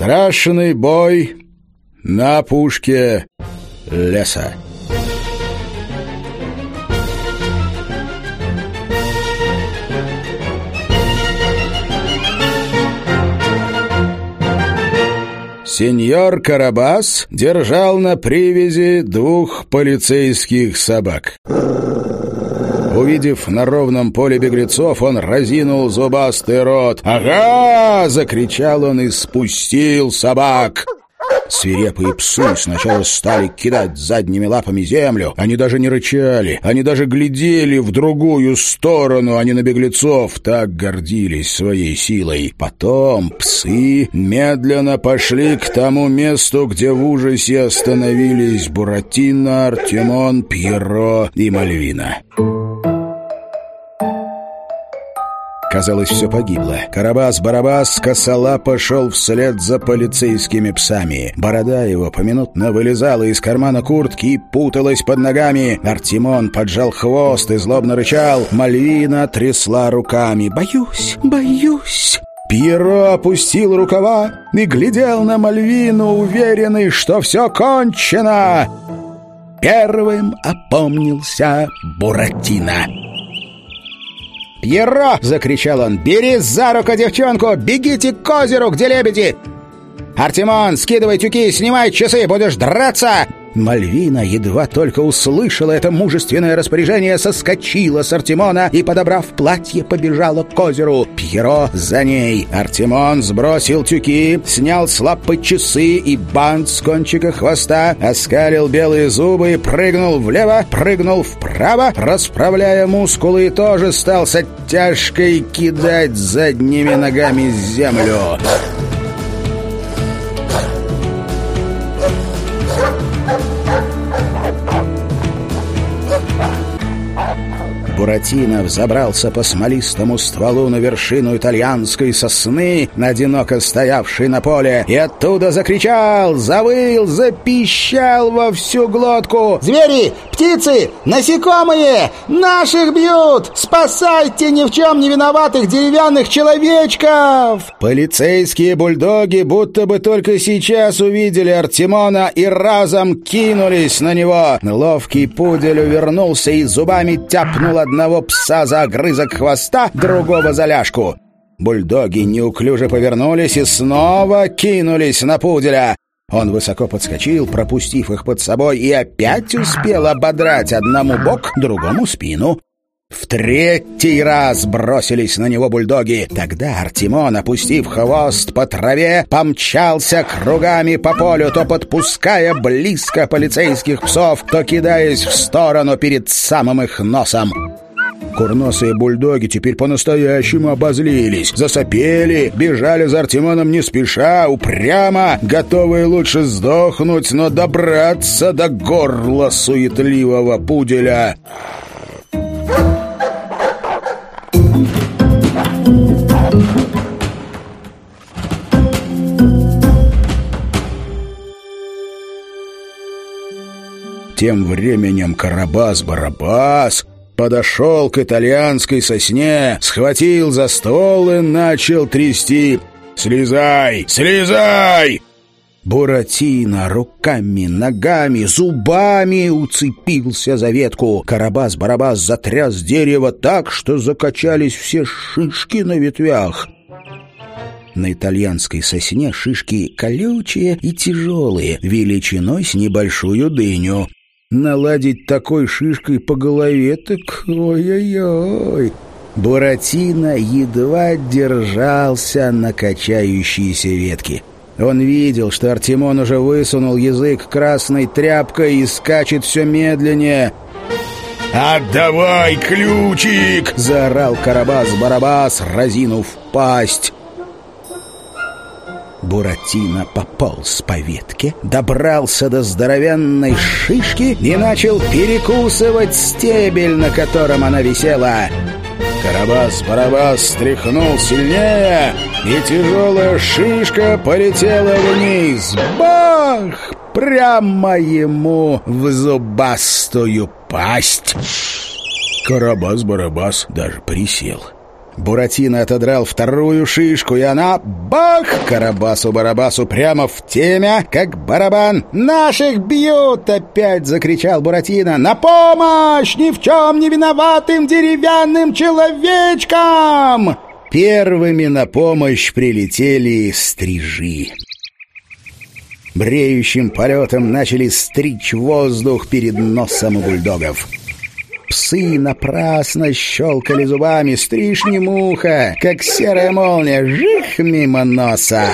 Страшный бой на пушке леса. Сеньор Карабас держал на привязи двух полицейских собак. Увидев на ровном поле беглецов, он разинул зубастый рот. «Ага!» — закричал он и спустил собак. Свирепые псы сначала стали кидать задними лапами землю. Они даже не рычали, они даже глядели в другую сторону, а не на беглецов. Так гордились своей силой. Потом псы медленно пошли к тому месту, где в ужасе остановились Буратино, Артемон, Пьеро и Мальвина. Казалось, все погибло. Карабас-барабас косолапо шел вслед за полицейскими псами. Борода его поминутно вылезала из кармана куртки и путалась под ногами. Артемон поджал хвост и злобно рычал. Мальвина трясла руками. «Боюсь, боюсь!» Пьеро опустил рукава и глядел на Мальвину, уверенный, что все кончено. Первым опомнился Буратино. «Пьеро!» — закричал он. «Бери за руку девчонку! Бегите к озеру, где лебеди! Артемон, скидывай тюки, снимай часы, будешь драться!» Мальвина едва только услышала это мужественное распоряжение, соскочила с Артемона и, подобрав платье, побежала к озеру. Пьеро за ней. Артемон сбросил тюки, снял с лапы часы и бант с кончика хвоста, оскалил белые зубы и прыгнул влево, прыгнул вправо, расправляя мускулы и тоже стал с оттяжкой кидать задними ногами землю. Буратино взобрался по смолистому стволу на вершину итальянской сосны, одиноко стоявшей на поле, и оттуда закричал, завыл, запищал во всю глотку. «Звери! Птицы! Насекомые! Наших бьют! Спасайте ни в чем не виноватых деревянных человечков!» Полицейские бульдоги будто бы только сейчас увидели Артемона и разом кинулись на него. Ловкий пудель увернулся и зубами тяпнул одного пса за огрызок хвоста, другого за ляжку. Бульдоги неуклюже повернулись и снова кинулись на пуделя. Он высоко подскочил, пропустив их под собой, и опять успел ободрать одному бок, другому спину. В третий раз бросились на него бульдоги. Тогда Артемон, опустив хвост по траве, помчался кругами по полю, то подпуская близко полицейских псов, то кидаясь в сторону перед самым их носом. Курносые бульдоги теперь по-настоящему обозлились, засопели, бежали за Артемоном не спеша, упрямо, готовые лучше сдохнуть, но добраться до горла суетливого пуделя. Тем временем Карабас-Барабас подошел к итальянской сосне, схватил за стол и начал трясти. «Слезай! Слезай!» Буратино руками, ногами, зубами уцепился за ветку. Карабас-барабас затряс дерево так, что закачались все шишки на ветвях. На итальянской сосне шишки колючие и тяжелые, величиной с небольшую дыню. Наладить такой шишкой по голове так ой-ой-ой. Буратино едва держался на качающиеся ветки. Он видел, что Артемон уже высунул язык красной тряпкой и скачет все медленнее. «Отдавай ключик!» — заорал Карабас-Барабас, разинув пасть. Буратино пополз по ветке, добрался до здоровенной шишки и начал перекусывать стебель, на котором она висела. Карабас-барабас стряхнул сильнее, и тяжелая шишка полетела вниз. Бах! Прямо ему в зубастую пасть. Карабас-барабас даже присел. Буратино отодрал вторую шишку, и она... Бах! Карабасу-барабасу прямо в темя, как барабан. «Наших бьют!» — опять закричал Буратино. «На помощь! Ни в чем не виноватым деревянным человечкам!» Первыми на помощь прилетели стрижи. Бреющим полетом начали стричь воздух перед носом у бульдогов. Псы напрасно щелкали зубами, стриж не муха, как серая молния, жих мимо носа.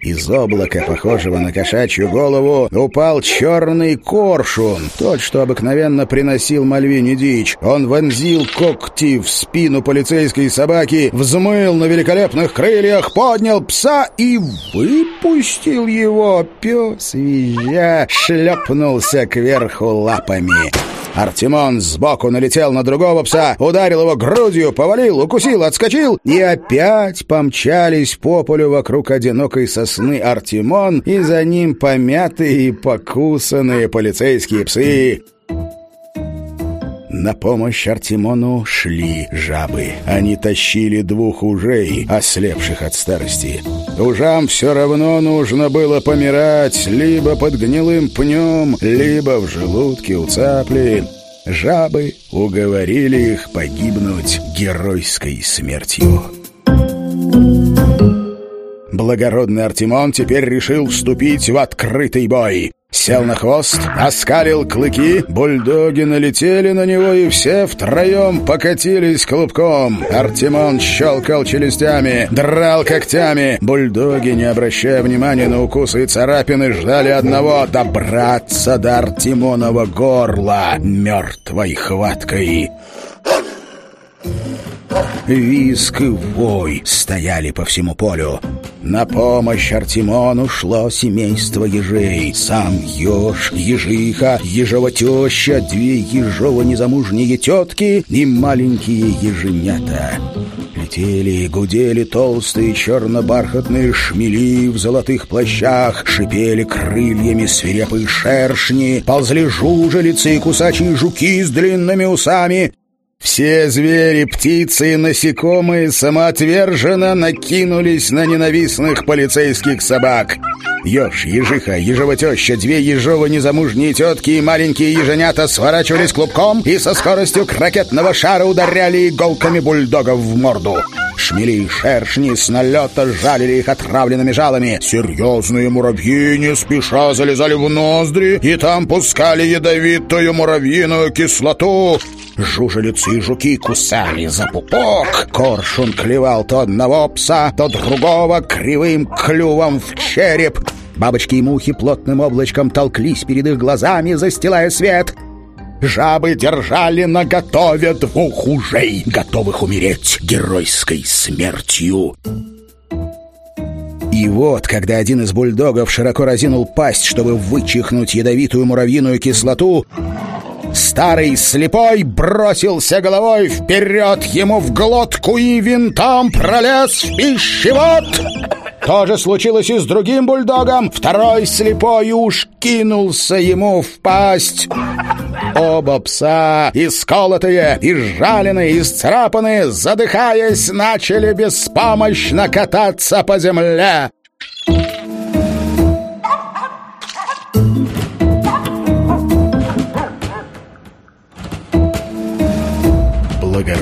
Из облака, похожего на кошачью голову, упал черный коршун, тот, что обыкновенно приносил Мальвине дичь. Он вонзил когти в спину полицейской собаки, взмыл на великолепных крыльях, поднял пса и выпустил его. Пес, визжа, шлепнулся кверху лапами. Артемон сбоку налетел на другого пса, ударил его грудью, повалил, укусил, отскочил, и опять помчались по полю вокруг одинокой сосны Артемон и за ним помятые и покусанные полицейские псы. На помощь Артемону шли жабы. Они тащили двух ужей, ослепших от старости. Ужам все равно нужно было помирать либо под гнилым пнем, либо в желудке у цапли. Жабы уговорили их погибнуть геройской смертью. Благородный Артемон теперь решил вступить в открытый бой. Сел на хвост, оскалил клыки, бульдоги налетели на него, и все втроем покатились клубком. Артемон щелкал челюстями, драл когтями. Бульдоги, не обращая внимания на укусы и царапины, ждали одного — добраться до Артемонова горла мертвой хваткой. Виск и вой стояли по всему полю. На помощь Артемону шло семейство ежей. Сам еж, ежиха, ежова теща, две ежова незамужние тетки и маленькие еженята. Летели и гудели толстые черно-бархатные шмели в золотых плащах, шипели крыльями свирепые шершни, ползли жужелицы и кусачие жуки с длинными усами, все звери, птицы и насекомые самоотверженно накинулись на ненавистных полицейских собак. Еж, ежиха, ежова две ежовы незамужние тетки и маленькие еженята сворачивались клубком и со скоростью ракетного шара ударяли иголками бульдогов в морду. Шмели и шершни с налета жалили их отравленными жалами. Серьезные муравьи не спеша залезали в ноздри и там пускали ядовитую муравьиную кислоту. Жужелицы и жуки кусали за пупок. Коршун клевал то одного пса, то другого кривым клювом в череп. Бабочки и мухи плотным облачком толклись перед их глазами, застилая свет. Жабы держали на готове двух ужей, готовых умереть геройской смертью. И вот, когда один из бульдогов широко разинул пасть, чтобы вычихнуть ядовитую муравьиную кислоту, Старый слепой бросился головой вперед ему в глотку и винтом пролез в пищевод. То же случилось и с другим бульдогом. Второй слепой уж кинулся ему в пасть. Оба пса, исколотые, изжаленные, исцарапанные, задыхаясь, начали беспомощно кататься по земле.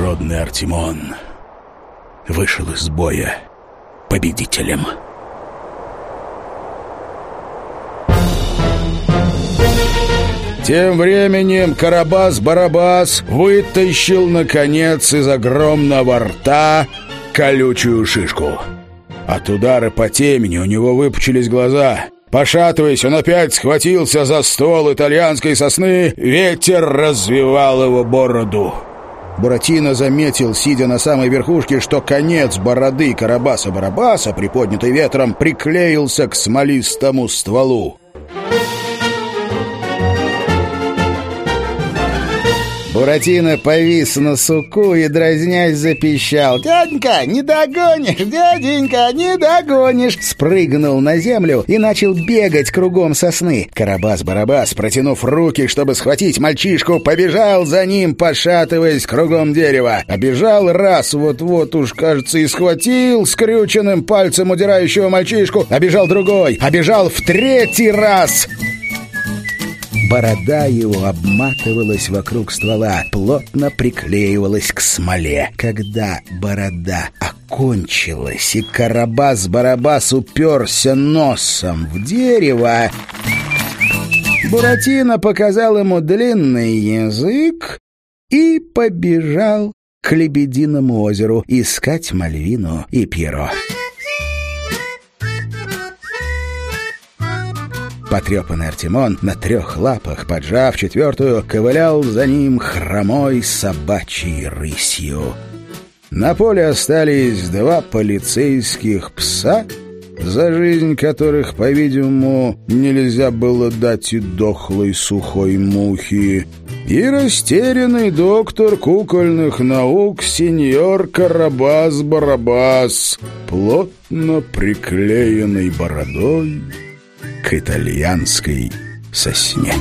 Благородный Артемон вышел из боя победителем. Тем временем Карабас-Барабас вытащил, наконец, из огромного рта колючую шишку. От удара по темени у него выпучились глаза. Пошатываясь, он опять схватился за ствол итальянской сосны. Ветер развивал его бороду. Буратино заметил, сидя на самой верхушке, что конец бороды Карабаса-Барабаса, приподнятый ветром, приклеился к смолистому стволу. Буратино повис на суку и, дразнясь, запищал. «Дяденька, не догонишь! Дяденька, не догонишь!» Спрыгнул на землю и начал бегать кругом сосны. Карабас-барабас, протянув руки, чтобы схватить мальчишку, побежал за ним, пошатываясь кругом дерева. Обежал раз, вот-вот уж, кажется, и схватил скрюченным пальцем удирающего мальчишку. Обежал другой, обежал в третий раз... Борода его обматывалась вокруг ствола, плотно приклеивалась к смоле. Когда борода окончилась, и Карабас-Барабас уперся носом в дерево, Буратино показал ему длинный язык и побежал к Лебединому озеру искать Мальвину и Пьеро. Потрепанный Артемон на трех лапах, поджав четвертую, ковылял за ним хромой собачьей рысью. На поле остались два полицейских пса, за жизнь которых, по-видимому, нельзя было дать и дохлой сухой мухи, и растерянный доктор кукольных наук сеньор Карабас-Барабас, плотно приклеенный бородой к итальянской сосне.